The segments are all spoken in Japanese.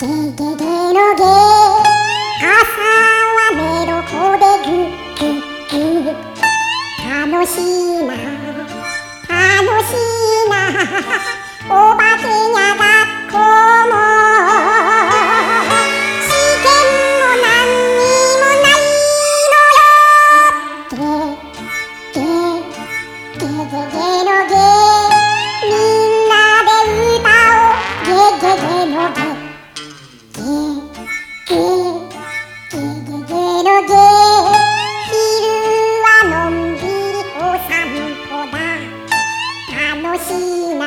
ゲゲゲのゲ朝は寝床でグッグッグッ。楽しいな。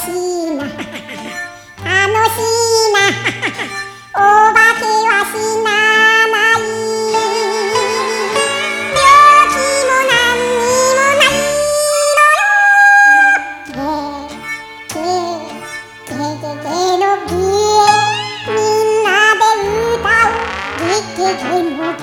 しいな。楽しいな。お化けは死なない。病気も何にもない。のよゲゲゲゲゲのゲみんなで歌う。ゲゲゲのゲ